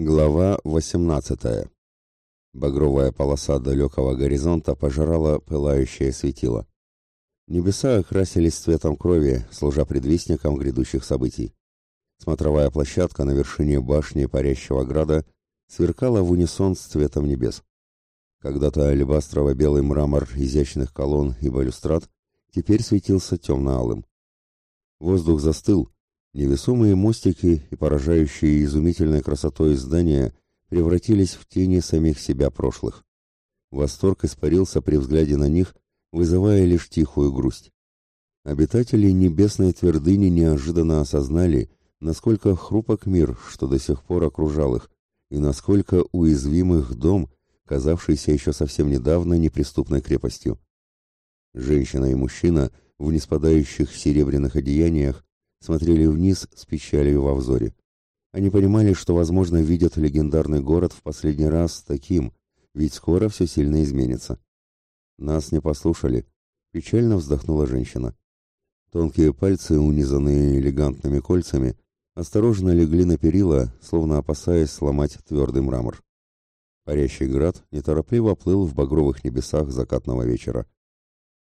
Глава 18. Багровая полоса далекого горизонта пожирала пылающее светило. Небеса окрасились цветом крови, служа предвестником грядущих событий. Смотровая площадка на вершине башни парящего града сверкала в унисон с цветом небес. Когда-то алебастрово-белый мрамор изящных колонн и балюстрад теперь светился темно-алым. Воздух застыл, невесомые мостики и поражающие изумительной красотой здания превратились в тени самих себя прошлых. Восторг испарился при взгляде на них, вызывая лишь тихую грусть. Обитатели небесной твердыни неожиданно осознали, насколько хрупок мир, что до сих пор окружал их, и насколько уязвим их дом, казавшийся еще совсем недавно неприступной крепостью. Женщина и мужчина в неспадающих серебряных одеяниях смотрели вниз с печалью во взоре. Они понимали, что, возможно, видят легендарный город в последний раз таким, ведь скоро все сильно изменится. Нас не послушали, печально вздохнула женщина. Тонкие пальцы, унизанные элегантными кольцами, осторожно легли на перила, словно опасаясь сломать твердый мрамор. Парящий град неторопливо плыл в багровых небесах закатного вечера.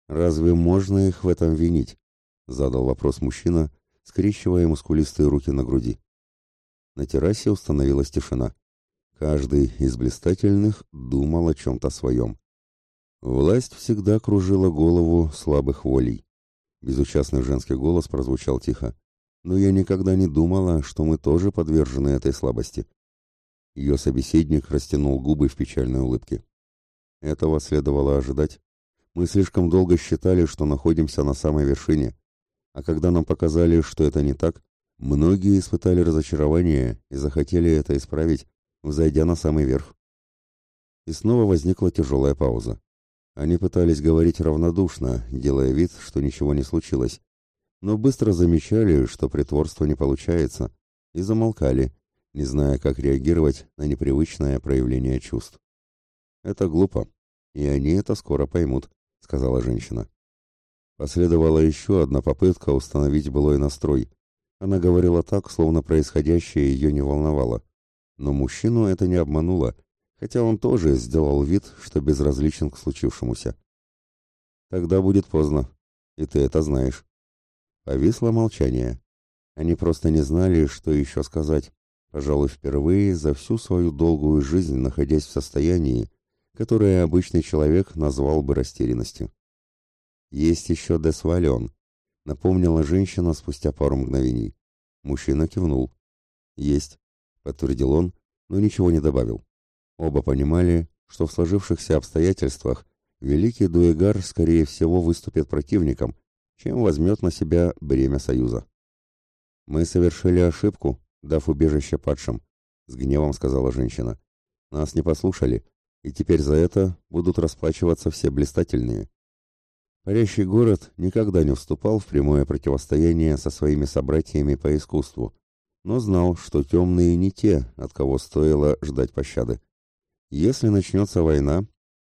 «Разве можно их в этом винить?» — задал вопрос мужчина, скрещивая мускулистые руки на груди. На террасе установилась тишина. Каждый из блистательных думал о чем-то своем. Власть всегда кружила голову слабых волей. Безучастный женский голос прозвучал тихо. «Но я никогда не думала, что мы тоже подвержены этой слабости». Ее собеседник растянул губы в печальной улыбке. Этого следовало ожидать. Мы слишком долго считали, что находимся на самой вершине, а когда нам показали, что это не так, многие испытали разочарование и захотели это исправить, взойдя на самый верх. И снова возникла тяжелая пауза. Они пытались говорить равнодушно, делая вид, что ничего не случилось, но быстро замечали, что притворство не получается, и замолкали, не зная, как реагировать на непривычное проявление чувств. «Это глупо, и они это скоро поймут», — сказала женщина. Последовала еще одна попытка установить былой настрой. Она говорила так, словно происходящее ее не волновало. Но мужчину это не обмануло, хотя он тоже сделал вид, что безразличен к случившемуся. «Тогда будет поздно, и ты это знаешь». Повисло молчание. Они просто не знали, что еще сказать, пожалуй, впервые за всю свою долгую жизнь находясь в состоянии, которое обычный человек назвал бы растерянностью. «Есть еще Десвалион», — напомнила женщина спустя пару мгновений. Мужчина кивнул. «Есть», — подтвердил он, но ничего не добавил. Оба понимали, что в сложившихся обстоятельствах великий Дуэгар, скорее всего, выступит противником, чем возьмет на себя бремя Союза. «Мы совершили ошибку, дав убежище падшим», — с гневом сказала женщина. «Нас не послушали, и теперь за это будут расплачиваться все блистательные». Парящий город никогда не вступал в прямое противостояние со своими собратьями по искусству, но знал, что темные не те, от кого стоило ждать пощады. Если начнется война,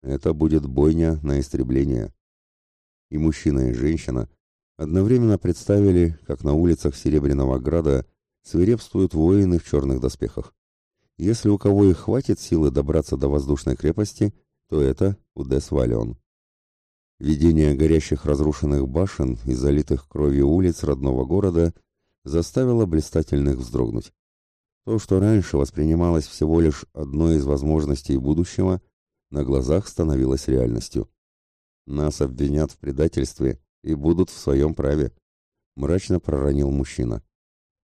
это будет бойня на истребление. И мужчина, и женщина одновременно представили, как на улицах Серебряного Града свирепствуют воины в черных доспехах. Если у кого и хватит силы добраться до воздушной крепости, то это Удес Валион. Видение горящих разрушенных башен и залитых кровью улиц родного города заставило блистательных вздрогнуть. То, что раньше воспринималось всего лишь одной из возможностей будущего, на глазах становилось реальностью. Нас обвинят в предательстве и будут в своем праве, мрачно проронил мужчина.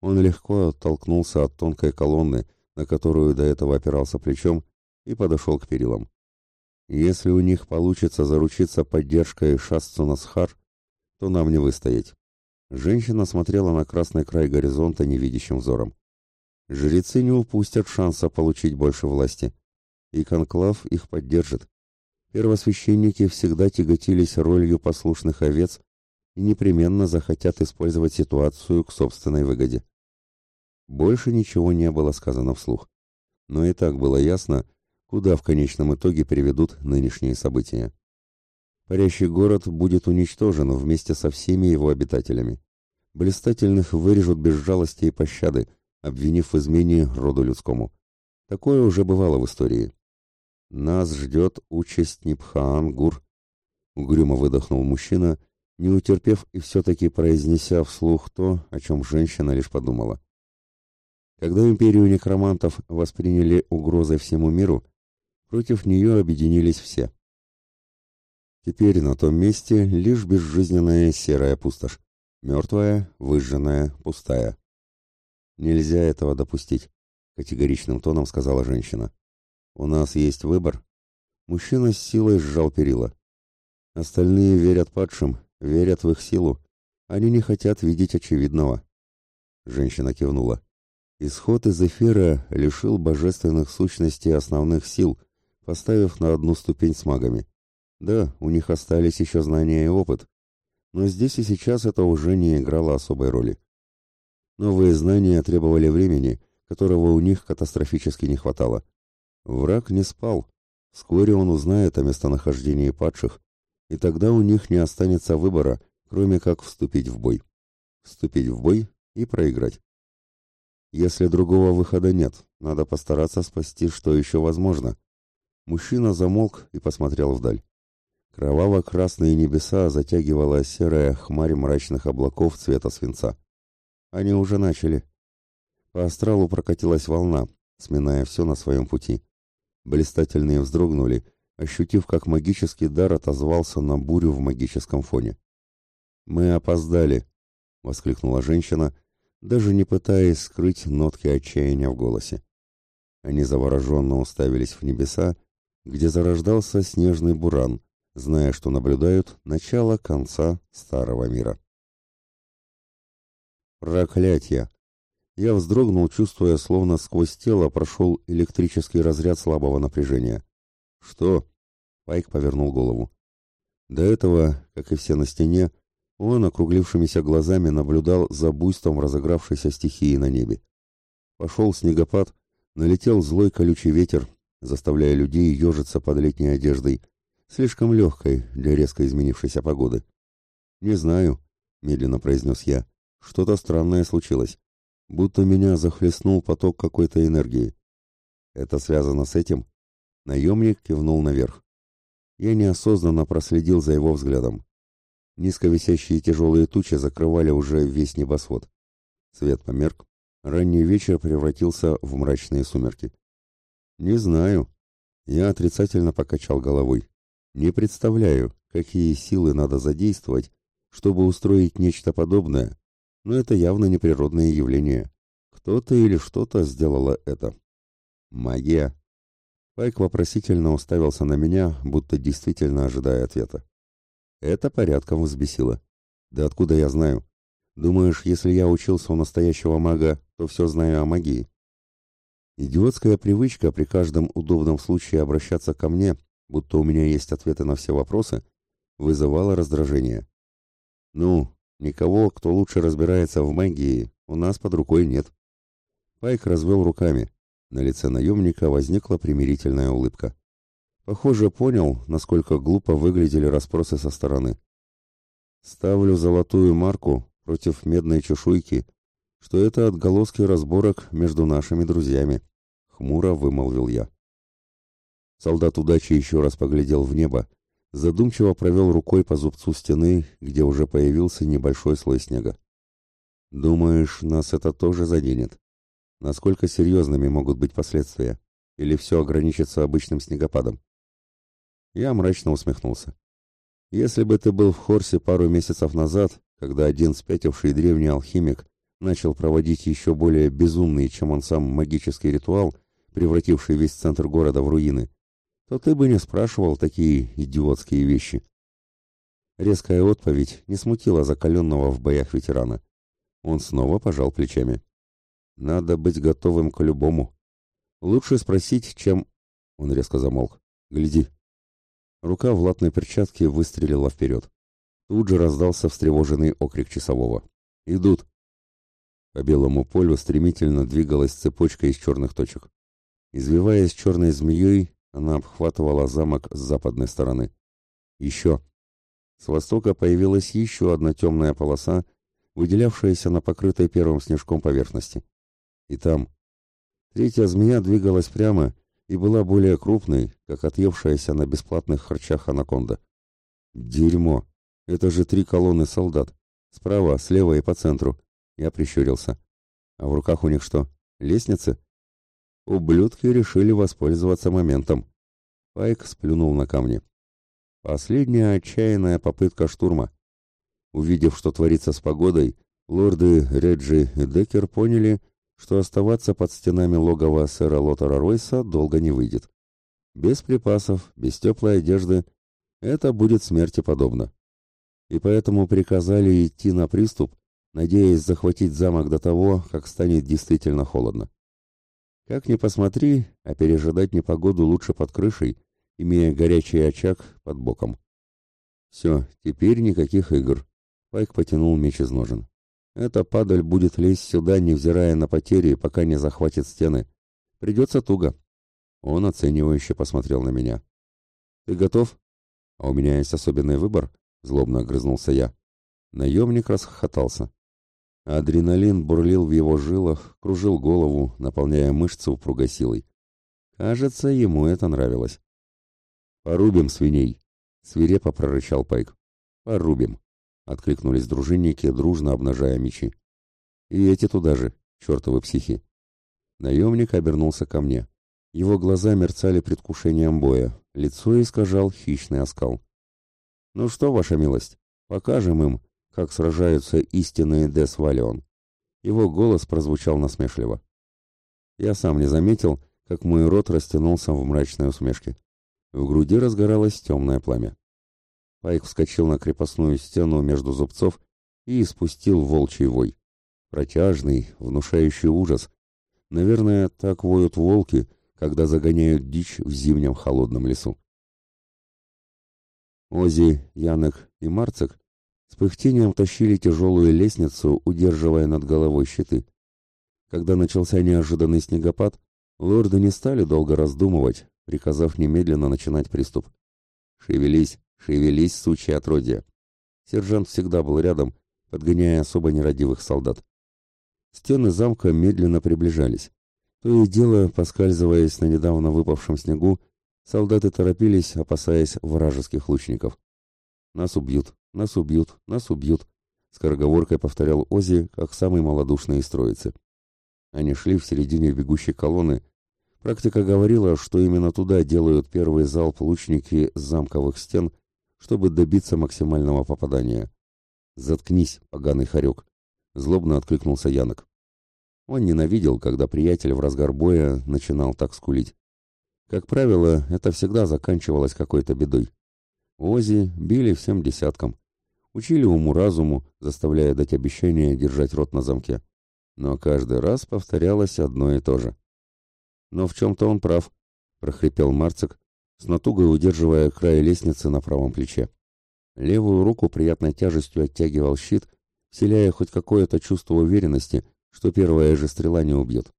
Он легко оттолкнулся от тонкой колонны, на которую до этого опирался плечом, и подошел к перилам. Если у них получится заручиться поддержкой Шасцунасхар, то нам не выстоять. Женщина смотрела на красный край горизонта невидящим взором. Жрецы не упустят шанса получить больше власти, и конклав их поддержит. Первосвященники всегда тяготились ролью послушных овец и непременно захотят использовать ситуацию к собственной выгоде. Больше ничего не было сказано вслух. Но и так было ясно, куда в конечном итоге приведут нынешние события. Парящий город будет уничтожен вместе со всеми его обитателями. Блистательных вырежут без жалости и пощады, обвинив в измене роду людскому. Такое уже бывало в истории. Нас ждет участь Нипхаан-Гур, угрюмо выдохнул мужчина, не утерпев и все-таки произнеся вслух то, о чем женщина лишь подумала. Когда империю некромантов восприняли угрозой всему миру, против нее объединились все. Теперь на том месте лишь безжизненная серая пустошь, мертвая, выжженная, пустая. Нельзя этого допустить, категоричным тоном сказала женщина. У нас есть выбор. Мужчина с силой сжал перила. Остальные верят падшим, верят в их силу. Они не хотят видеть очевидного. Женщина кивнула. Исход из эфира лишил божественных сущностей основных сил, поставив на одну ступень с магами. Да, у них остались еще знания и опыт, но здесь и сейчас это уже не играло особой роли. Новые знания требовали времени, которого у них катастрофически не хватало. Враг не спал. Вскоре он узнает о местонахождении падших, и тогда у них не останется выбора, кроме как вступить в бой. Вступить в бой и проиграть. Если другого выхода нет, надо постараться спасти, что еще возможно. Мужчина замолк и посмотрел вдаль. Кроваво-красные небеса затягивала серая хмарь мрачных облаков цвета свинца. Они уже начали. По астралу прокатилась волна, сминая все на своем пути. Блистательные вздрогнули, ощутив, как магический дар отозвался на бурю в магическом фоне. «Мы опоздали!» — воскликнула женщина, даже не пытаясь скрыть нотки отчаяния в голосе. Они завороженно уставились в небеса, где зарождался снежный буран, зная, что наблюдают начало конца старого мира. Проклятье! Я вздрогнул, чувствуя, словно сквозь тело прошел электрический разряд слабого напряжения. «Что?» — Пайк повернул голову. До этого, как и все на стене, он округлившимися глазами наблюдал за буйством разыгравшейся стихии на небе. Пошел снегопад, налетел злой колючий ветер, заставляя людей ежиться под летней одеждой, слишком легкой для резко изменившейся погоды. «Не знаю», — медленно произнес я, — «что-то странное случилось будто меня захлестнул поток какой-то энергии. Это связано с этим? Наемник кивнул наверх. Я неосознанно проследил за его взглядом. Низко висящие тяжелые тучи закрывали уже весь небосвод. Свет померк. Ранний вечер превратился в мрачные сумерки. «Не знаю». Я отрицательно покачал головой. «Не представляю, какие силы надо задействовать, чтобы устроить нечто подобное, но это явно не природное явление. Кто-то или что-то сделало это. Магия. Пайк вопросительно уставился на меня, будто действительно ожидая ответа. Это порядком взбесило. Да откуда я знаю? Думаешь, если я учился у настоящего мага, то все знаю о магии? Идиотская привычка при каждом удобном случае обращаться ко мне, будто у меня есть ответы на все вопросы, вызывала раздражение. Ну, Никого, кто лучше разбирается в магии, у нас под рукой нет. Пайк развел руками. На лице наемника возникла примирительная улыбка. Похоже, понял, насколько глупо выглядели расспросы со стороны. Ставлю золотую марку против медной чешуйки, что это отголоски разборок между нашими друзьями, хмуро вымолвил я. Солдат удачи еще раз поглядел в небо, задумчиво провел рукой по зубцу стены, где уже появился небольшой слой снега. «Думаешь, нас это тоже заденет? Насколько серьезными могут быть последствия? Или все ограничится обычным снегопадом?» Я мрачно усмехнулся. «Если бы ты был в Хорсе пару месяцев назад, когда один спятивший древний алхимик начал проводить еще более безумный, чем он сам, магический ритуал, превративший весь центр города в руины, то ты бы не спрашивал такие идиотские вещи. Резкая отповедь не смутила закаленного в боях ветерана. Он снова пожал плечами. Надо быть готовым к любому. Лучше спросить, чем... Он резко замолк. Гляди. Рука в латной перчатке выстрелила вперед. Тут же раздался встревоженный окрик часового. «Идут!» По белому полю стремительно двигалась цепочка из черных точек. Извиваясь черной змеей, она обхватывала замок с западной стороны. Еще. С востока появилась еще одна темная полоса, выделявшаяся на покрытой первым снежком поверхности. И там, Третья змея двигалась прямо и была более крупной, как отъевшаяся на бесплатных харчах анаконда. Дерьмо! Это же три колонны солдат. Справа, слева и по центру. Я прищурился. А в руках у них что, лестницы? Ублюдки решили воспользоваться моментом. Пайк сплюнул на камни. Последняя отчаянная попытка штурма. Увидев, что творится с погодой, лорды Реджи и Деккер поняли, что оставаться под стенами логова сэра Лотера Ройса долго не выйдет. Без припасов, без теплой одежды это будет смерти подобно. И поэтому приказали идти на приступ, надеясь захватить замок до того, как станет действительно холодно. Как ни посмотри, а пережидать непогоду лучше под крышей, имея горячий очаг под боком. Все, теперь никаких игр. Пайк потянул меч из ножен. Эта падаль будет лезть сюда, невзирая на потери, пока не захватит стены. Придется туго. Он оценивающе посмотрел на меня. «Ты готов?» «А у меня есть особенный выбор?» — злобно огрызнулся я. Наемник расхохотался. Адреналин бурлил в его жилах, кружил голову, наполняя мышцы упругой силой. Кажется, ему это нравилось. «Порубим свиней!» — свирепо прорычал Пайк. «Порубим!» — откликнулись дружинники, дружно обнажая мечи. «И эти туда же, чертовы психи!» Наемник обернулся ко мне. Его глаза мерцали предвкушением боя, лицо искажал хищный оскал. «Ну что, ваша милость, покажем им, как сражаются истинные Дес Валион». Его голос прозвучал насмешливо. Я сам не заметил, как мой рот растянулся в мрачной усмешке. В груди разгоралось темное пламя. Пайк вскочил на крепостную стену между зубцов и испустил волчий вой. Протяжный, внушающий ужас. Наверное, так воют волки, когда загоняют дичь в зимнем холодном лесу. Ози, Янек и Марцик с пыхтением тащили тяжелую лестницу, удерживая над головой щиты. Когда начался неожиданный снегопад, лорды не стали долго раздумывать, приказав немедленно начинать приступ. «Шевелись, шевелись, сучья отродья!» Сержант всегда был рядом, подгоняя особо нерадивых солдат. Стены замка медленно приближались. То и дело, поскальзываясь на недавно выпавшем снегу, солдаты торопились, опасаясь вражеских лучников. «Нас убьют, нас убьют, нас убьют», — скороговоркой повторял Ози, как самый малодушный из троицы. Они шли в середине бегущей колонны, Практика говорила, что именно туда делают первый залп лучники с замковых стен, чтобы добиться максимального попадания. «Заткнись, поганый хорек!» — злобно откликнулся Янок. Он ненавидел, когда приятель в разгар боя начинал так скулить. Как правило, это всегда заканчивалось какой-то бедой. Ози били всем десяткам. Учили уму-разуму, заставляя дать обещание держать рот на замке. Но каждый раз повторялось одно и то же. Но в чем-то он прав, прохрипел Марцик, с натугой удерживая край лестницы на правом плече. Левую руку приятной тяжестью оттягивал щит, вселяя хоть какое-то чувство уверенности, что первая же стрела не убьет.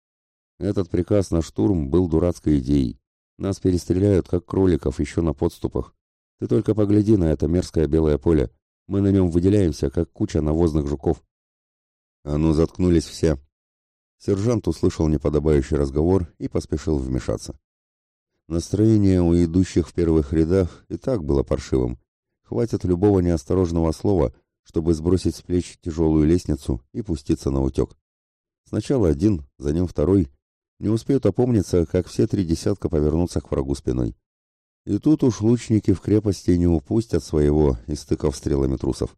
Этот приказ на штурм был дурацкой идеей. Нас перестреляют, как кроликов, еще на подступах. Ты только погляди на это мерзкое белое поле. Мы на нем выделяемся, как куча навозных жуков. А ну, заткнулись все, Сержант услышал неподобающий разговор и поспешил вмешаться. Настроение у идущих в первых рядах и так было паршивым. Хватит любого неосторожного слова, чтобы сбросить с плеч тяжелую лестницу и пуститься на утек. Сначала один, за ним второй. Не успеют опомниться, как все три десятка повернутся к врагу спиной. И тут уж лучники в крепости не упустят своего, истыков стрелами трусов.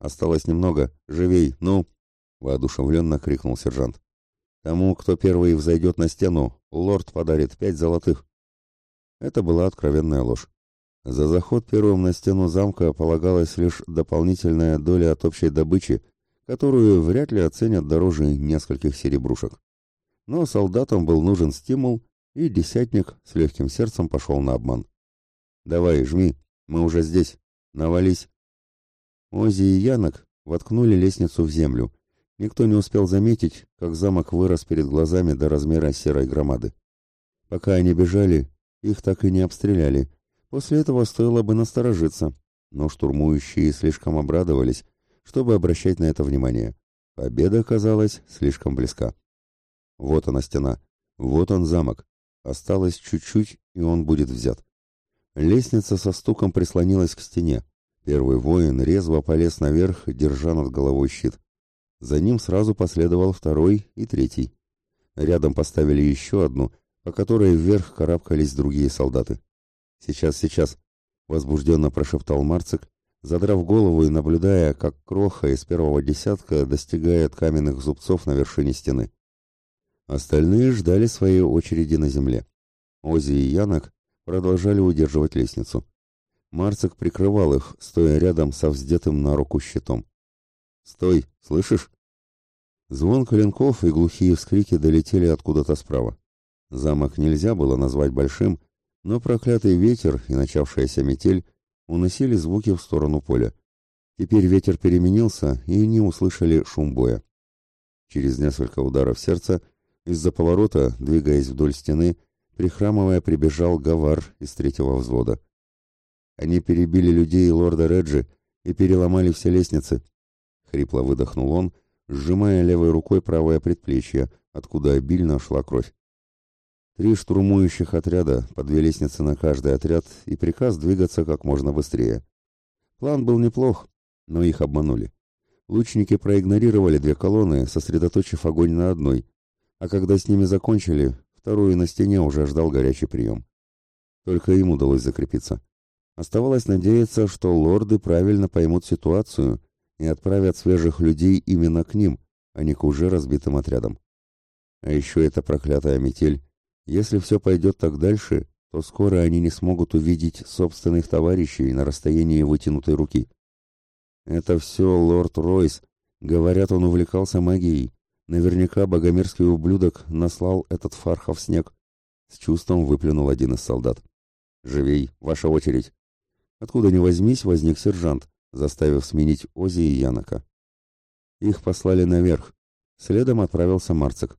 «Осталось немного. Живей, ну!» — воодушевленно крикнул сержант. Тому, кто первый взойдет на стену, лорд подарит пять золотых. Это была откровенная ложь. За заход первым на стену замка полагалась лишь дополнительная доля от общей добычи, которую вряд ли оценят дороже нескольких серебрушек. Но солдатам был нужен стимул, и десятник с легким сердцем пошел на обман. «Давай, жми, мы уже здесь. Навались». Ози и Янок воткнули лестницу в землю, Никто не успел заметить, как замок вырос перед глазами до размера серой громады. Пока они бежали, их так и не обстреляли. После этого стоило бы насторожиться, но штурмующие слишком обрадовались, чтобы обращать на это внимание. Победа казалась слишком близка. Вот она стена. Вот он замок. Осталось чуть-чуть, и он будет взят. Лестница со стуком прислонилась к стене. Первый воин резво полез наверх, держа над головой щит. За ним сразу последовал второй и третий. Рядом поставили еще одну, по которой вверх карабкались другие солдаты. «Сейчас, сейчас!» — возбужденно прошептал Марцик, задрав голову и наблюдая, как кроха из первого десятка достигает каменных зубцов на вершине стены. Остальные ждали своей очереди на земле. Ози и Янок продолжали удерживать лестницу. Марцик прикрывал их, стоя рядом со вздетым на руку щитом. «Стой! Слышишь?» Звон коленков и глухие вскрики долетели откуда-то справа. Замок нельзя было назвать большим, но проклятый ветер и начавшаяся метель уносили звуки в сторону поля. Теперь ветер переменился, и не услышали шум боя. Через несколько ударов сердца из-за поворота, двигаясь вдоль стены, прихрамывая, прибежал Гавар из третьего взвода. Они перебили людей лорда Реджи и переломали все лестницы. Хрипло выдохнул он, сжимая левой рукой правое предплечье, откуда обильно шла кровь. Три штурмующих отряда, по две лестницы на каждый отряд и приказ двигаться как можно быстрее. План был неплох, но их обманули. Лучники проигнорировали две колонны, сосредоточив огонь на одной, а когда с ними закончили, вторую на стене уже ждал горячий прием. Только им удалось закрепиться. Оставалось надеяться, что лорды правильно поймут ситуацию и отправят свежих людей именно к ним, а не к уже разбитым отрядам. А еще эта проклятая метель. Если все пойдет так дальше, то скоро они не смогут увидеть собственных товарищей на расстоянии вытянутой руки. Это все лорд Ройс. Говорят, он увлекался магией. Наверняка богомерзкий ублюдок наслал этот фархов снег. С чувством выплюнул один из солдат. «Живей, ваша очередь!» Откуда ни возьмись, возник сержант, заставив сменить Ози и Янока. Их послали наверх. Следом отправился Марцик.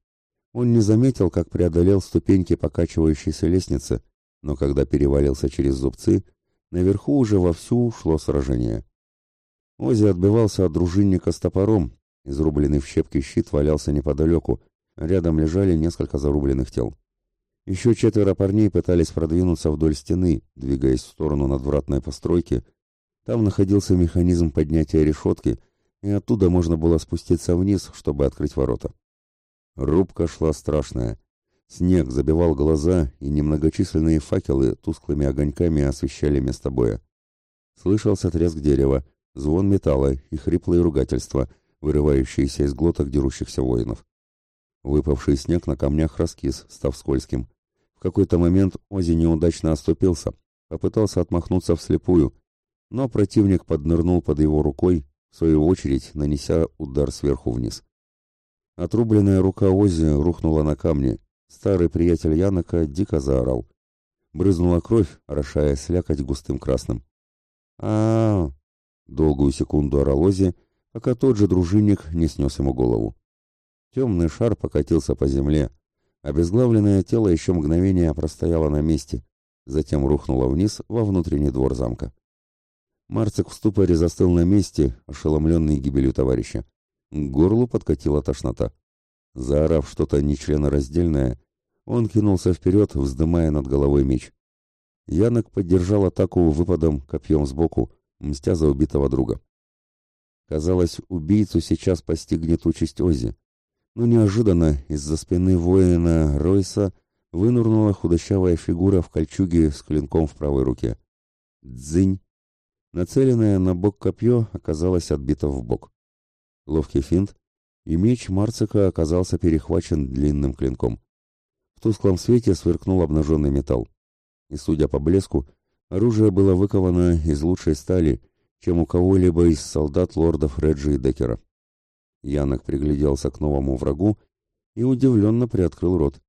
Он не заметил, как преодолел ступеньки покачивающейся лестницы, но когда перевалился через зубцы, наверху уже вовсю шло сражение. Ози отбивался от дружинника с топором, изрубленный в щепки щит валялся неподалеку, рядом лежали несколько зарубленных тел. Еще четверо парней пытались продвинуться вдоль стены, двигаясь в сторону надвратной постройки. Там находился механизм поднятия решетки, и оттуда можно было спуститься вниз, чтобы открыть ворота. Рубка шла страшная. Снег забивал глаза, и немногочисленные факелы тусклыми огоньками освещали место боя. Слышался треск дерева, звон металла и хриплые ругательства, вырывающиеся из глоток дерущихся воинов. Выпавший снег на камнях раскис, став скользким. В какой-то момент Ози неудачно оступился, попытался отмахнуться вслепую, но противник поднырнул под его рукой, в свою очередь нанеся удар сверху вниз. Отрубленная рука Ози рухнула на камни. Старый приятель Янока дико заорал. Брызнула кровь, орошая слякоть густым красным. а, -а, -а Долгую секунду орал Ози, пока тот же дружинник не снес ему голову. Темный шар покатился по земле. Обезглавленное тело еще мгновение простояло на месте, затем рухнуло вниз во внутренний двор замка. Марцик в ступоре застыл на месте, ошеломленный гибелью товарища. К горлу подкатила тошнота. Заорав что-то нечленораздельное, он кинулся вперед, вздымая над головой меч. Янок поддержал атаку выпадом копьем сбоку, мстя за убитого друга. Казалось, убийцу сейчас постигнет участь Ози но неожиданно из-за спины воина Ройса вынурнула худощавая фигура в кольчуге с клинком в правой руке. Дзынь! Нацеленное на бок копье оказалось отбито в бок. Ловкий финт, и меч Марцика оказался перехвачен длинным клинком. В тусклом свете сверкнул обнаженный металл. И, судя по блеску, оружие было выковано из лучшей стали, чем у кого-либо из солдат лордов Реджи и Декера. Янок пригляделся к новому врагу и удивленно приоткрыл рот.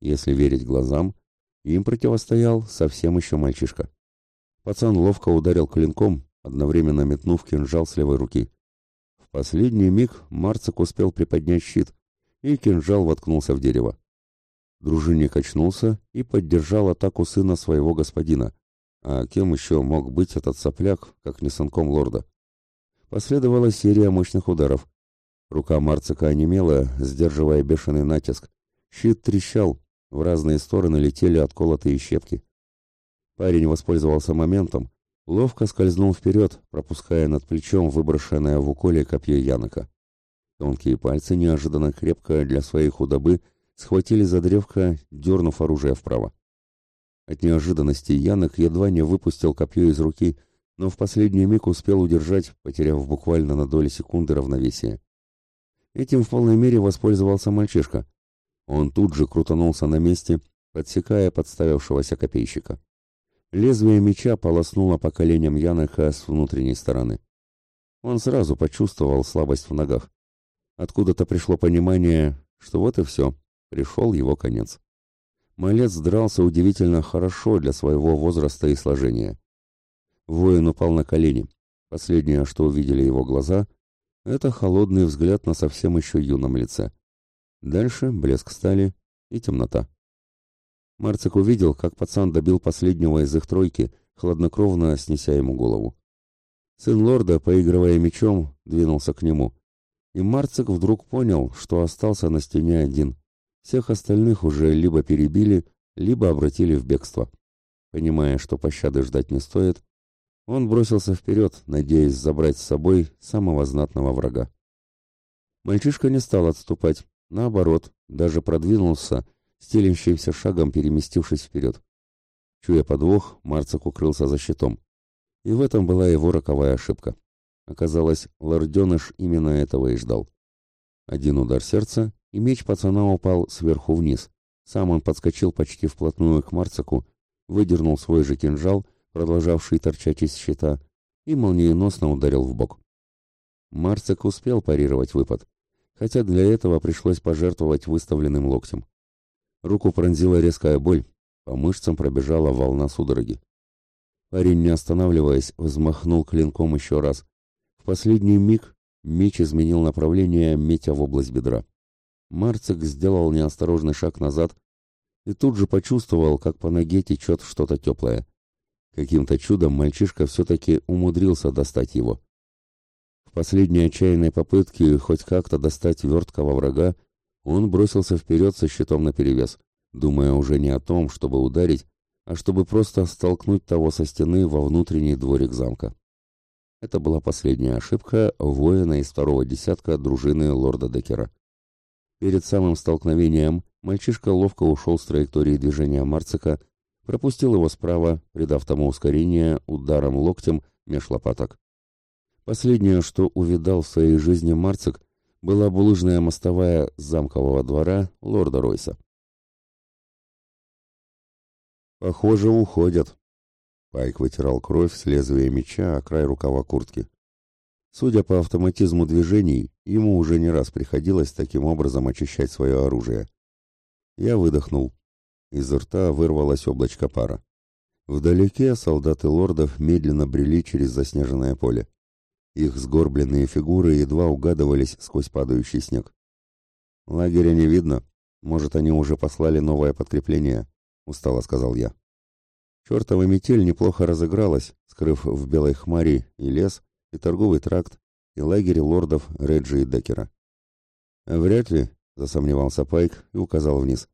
Если верить глазам, им противостоял совсем еще мальчишка. Пацан ловко ударил клинком, одновременно метнув кинжал с левой руки. В последний миг Марцик успел приподнять щит, и кинжал воткнулся в дерево. Дружинник очнулся и поддержал атаку сына своего господина. А кем еще мог быть этот сопляк, как не сынком лорда? Последовала серия мощных ударов, Рука Марцика онемела, сдерживая бешеный натиск. Щит трещал, в разные стороны летели отколотые щепки. Парень воспользовался моментом, ловко скользнул вперед, пропуская над плечом выброшенное в уколе копье Янока. Тонкие пальцы неожиданно крепко для своей худобы схватили за древко, дернув оружие вправо. От неожиданности Янок едва не выпустил копье из руки, но в последний миг успел удержать, потеряв буквально на доли секунды равновесие. Этим в полной мере воспользовался мальчишка. Он тут же крутанулся на месте, подсекая подставившегося копейщика. Лезвие меча полоснуло по коленям Яноха с внутренней стороны. Он сразу почувствовал слабость в ногах. Откуда-то пришло понимание, что вот и все, пришел его конец. Малец дрался удивительно хорошо для своего возраста и сложения. Воин упал на колени. Последнее, что увидели его глаза, это холодный взгляд на совсем еще юном лице. Дальше блеск стали и темнота. Марцик увидел, как пацан добил последнего из их тройки, хладнокровно снеся ему голову. Сын лорда, поигрывая мечом, двинулся к нему. И Марцик вдруг понял, что остался на стене один. Всех остальных уже либо перебили, либо обратили в бегство. Понимая, что пощады ждать не стоит, он бросился вперед, надеясь забрать с собой самого знатного врага. Мальчишка не стал отступать, наоборот, даже продвинулся, стелящимся шагом переместившись вперед. Чуя подвох, Марцик укрылся за щитом. И в этом была его роковая ошибка. Оказалось, лорденыш именно этого и ждал. Один удар сердца, и меч пацана упал сверху вниз. Сам он подскочил почти вплотную к Марцику, выдернул свой же кинжал, продолжавший торчать из щита, и молниеносно ударил в бок. Марцик успел парировать выпад, хотя для этого пришлось пожертвовать выставленным локтем. Руку пронзила резкая боль, по мышцам пробежала волна судороги. Парень, не останавливаясь, взмахнул клинком еще раз. В последний миг меч изменил направление, метя в область бедра. Марцик сделал неосторожный шаг назад и тут же почувствовал, как по ноге течет что-то теплое. Каким-то чудом мальчишка все-таки умудрился достать его. В последней отчаянной попытке хоть как-то достать верткого врага, он бросился вперед со щитом наперевес, думая уже не о том, чтобы ударить, а чтобы просто столкнуть того со стены во внутренний дворик замка. Это была последняя ошибка воина из второго десятка дружины лорда Декера. Перед самым столкновением мальчишка ловко ушел с траектории движения Марцика, пропустил его справа, придав тому ускорение ударом локтем меж лопаток. Последнее, что увидал в своей жизни Марцик, была булыжная мостовая замкового двора лорда Ройса. «Похоже, уходят». Пайк вытирал кровь с лезвия меча о край рукава куртки. Судя по автоматизму движений, ему уже не раз приходилось таким образом очищать свое оружие. Я выдохнул. Из рта вырвалось облачко пара. Вдалеке солдаты лордов медленно брели через заснеженное поле. Их сгорбленные фигуры едва угадывались сквозь падающий снег. «Лагеря не видно. Может, они уже послали новое подкрепление», — устало сказал я. Чертова метель неплохо разыгралась, скрыв в белой хмари и лес, и торговый тракт, и лагерь лордов Реджи и Деккера. «Вряд ли», — засомневался Пайк и указал вниз.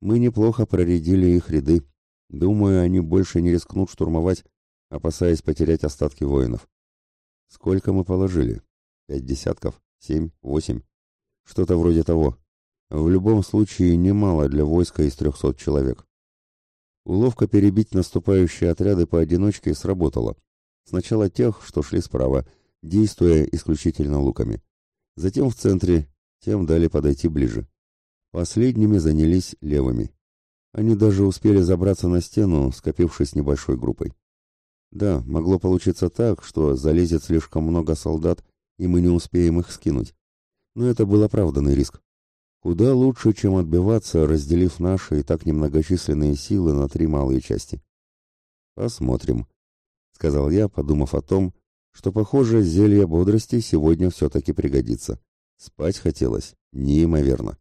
«Мы неплохо проредили их ряды. Думаю, они больше не рискнут штурмовать, опасаясь потерять остатки воинов. Сколько мы положили? Пять десятков? Семь? Восемь? Что-то вроде того. В любом случае, немало для войска из трехсот человек. Уловка перебить наступающие отряды поодиночке сработала, Сначала тех, что шли справа, действуя исключительно луками. Затем в центре, тем дали подойти ближе. Последними занялись левыми. Они даже успели забраться на стену, скопившись небольшой группой. Да, могло получиться так, что залезет слишком много солдат, и мы не успеем их скинуть. Но это был оправданный риск. Куда лучше, чем отбиваться, разделив наши и так немногочисленные силы на три малые части. Посмотрим, — сказал я, подумав о том, что, похоже, зелье бодрости сегодня все-таки пригодится. Спать хотелось неимоверно.